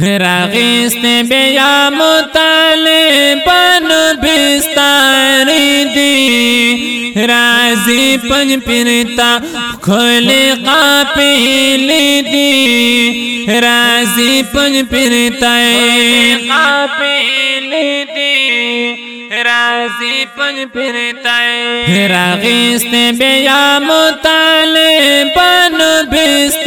راغیست بیا مطالبان بستاری دی۔ رازی پن پرتا کھول قاپیل دی۔ رازی پن پرتا قاپیل دی۔ رازی پن پھرتا ہے راغیست بیا مطالبان بستاری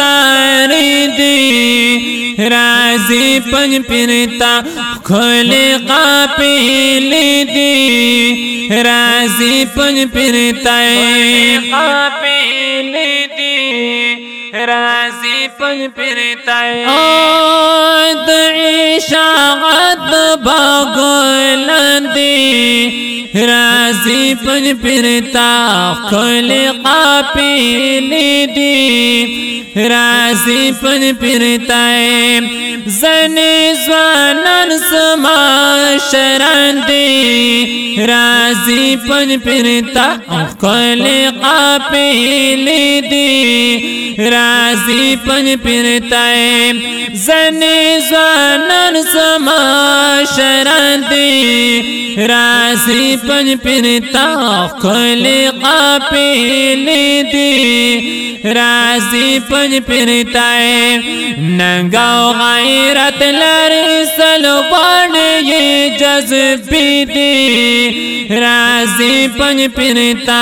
دی رازی پنج پھرتا کھول قاپیلی دی رازی پنج پھرتا ہے قاپیل دی رازی پن پھرتا ہے۔ آد عشاقت باگولندی رازی پن پھرتا کھول قاپیل دی۔ رازی پن پھرتا ہے۔ زنی زوانن سما شرندی رازی پن پھرتا کھول قاپیل دی۔ رازی پن پھرتا ہے۔ زنی زوانن سما شرندی رازی پن پھرتا کھول قاپیل دی۔ رازی پن پھرتا ہے۔ ننگاو غیرت لرسل بان یہ جذبی دی رازی پن پھرتا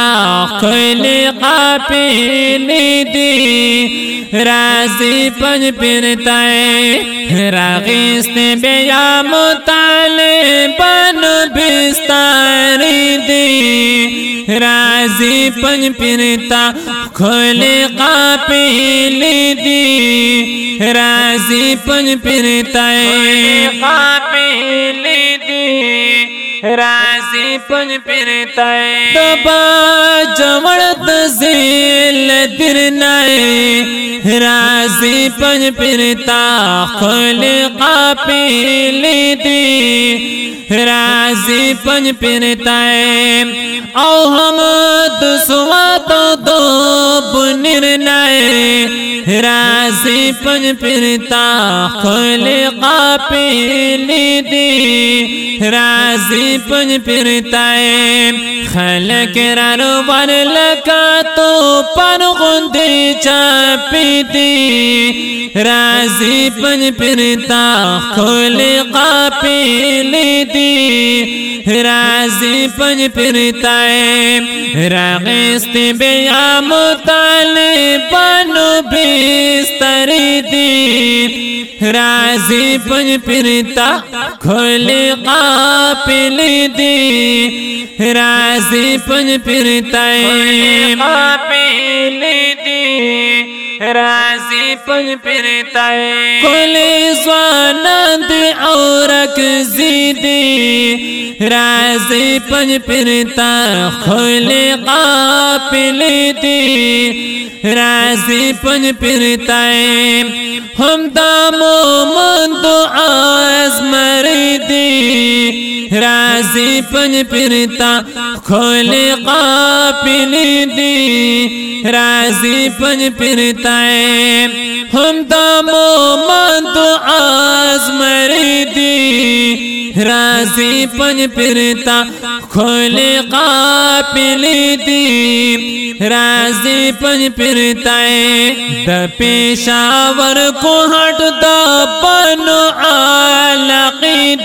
کھول قاپیل دی رازی پن پھرتا ہے راغیست بیا مطالبان بستاری دی رازی پن پھرتا کھول قاپیل دی رازی پن پھرتا ہے قاپیل دی رازی پن پھرتا ہے۔ دبا جمڑت زیل درنائے رازی پن پھرتا کھول قاپیل دی رازی پن پھرتا ہے۔ او ہم دسوات دو بنرنائے رازی پن پھرتا کھول قاپیل دی رازی پن پھرتا ہے خلق رانو بن لکا تو پن غندی چاپی دی۔ رازی پن پھرتا کھول قاپیل دی۔ رازی پن پھرتا ہے راغست بیا مطالبان بستری دی۔ رازی پن پھرتا کھول قاپل دی رازی پن پھرتا ہے قاپل دی رازی پن پھرتا ہے کھول زوانند اورک زیدی رازی پن پھرتا کھول قاپل دی۔ رازی پن پھرتا ہے ہم دامو من مند آز مردی رازی پن پھرتا کھول قاپل دی۔ رازی پن پھرتا ہے۔ ہم دامو مند آز مردی۔ رازی پن پھرتا کھول قاپل دی۔ رازی پن پھرتا ہے۔ دا پیشاور کو ہٹ دا پنو آلقی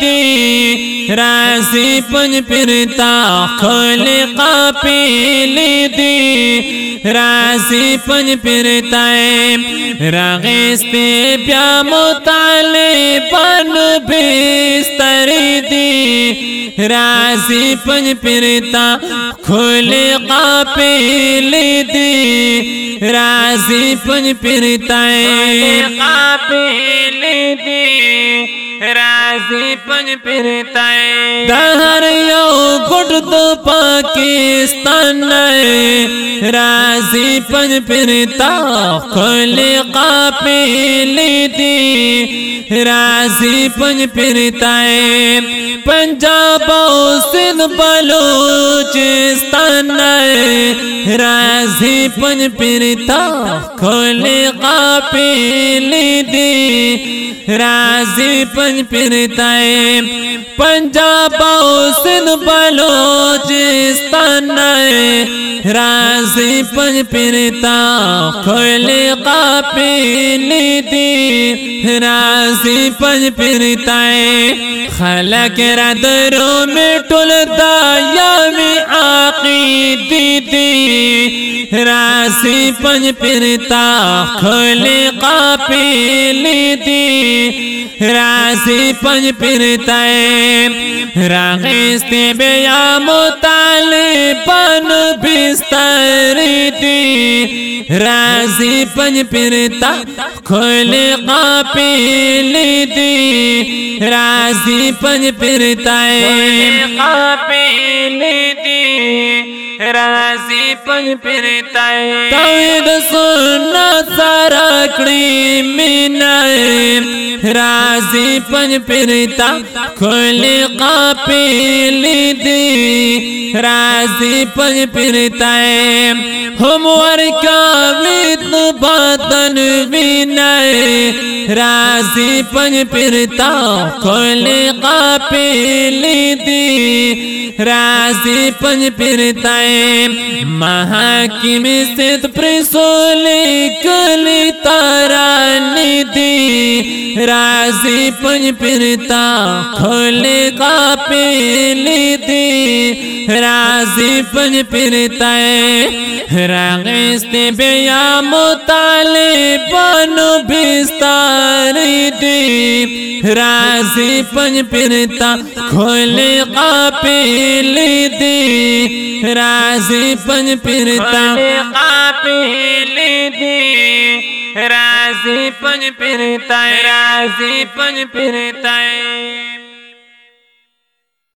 دی رازی پن پھرتا کھول قاپل دی۔ رازی پن پھرتا ہے راغست بیا مطالبان بستری دی۔ رازی پن پھرتا کھول قاپل دی۔ رازی پن پھرتا ہے قاپل دی۔ راضی پنج پھرتا ہے دہر یو گٹ دو پاکستان راضی پنج پھرتا کھولے قاپلی دی۔ راضی پنج پھرتا ہے پنجاب سندھ بلوچستان راضی پنج پھرتا کھولے قاپلی دی۔ راضی پنج پھرتا ہے۔ پنجاب سندھ بلوچستان راضی پنج پھرتا کھولے قاپلی دی۔ راضی پنج پھرتا ہے۔ خلق را درو میں ٹول دا یا میں آقی دی دی راضی پنج پھرتا کھولے قاپلی دی۔ راضی پنج پھرتا ہے بیا مطالبان بستر دی۔ راضی پنج پھرتا کھولے قاپلی دی۔ راضی پنج پھرتا ہے۔ قاپلی رازی پن پنج پھرتا ہے۔ توید سننا سارا کڑی مینائے رازی پن پھرتا کھولے قاپلی دی راضی پنج پھرتا ہے۔ ہم ورکا ویت باتن بینائے راضی پنج پھرتا کھولے قاپلی دی۔ راضی پنج پھرتا ہے۔ محاکم ست پرسولی کلی تارانی دی۔ راضی پنج پھرتا کھولے قاپلی دی۔ راضی پنج پھرتا ہے راغست بیا مطالبان بستاری دی۔ راضی پنج پھرتا کھولے قاپلی دی۔ راضی پنج پھرتا قاپلی دی۔ راضی پنج پھرتا ہے راضی پنج پھرتا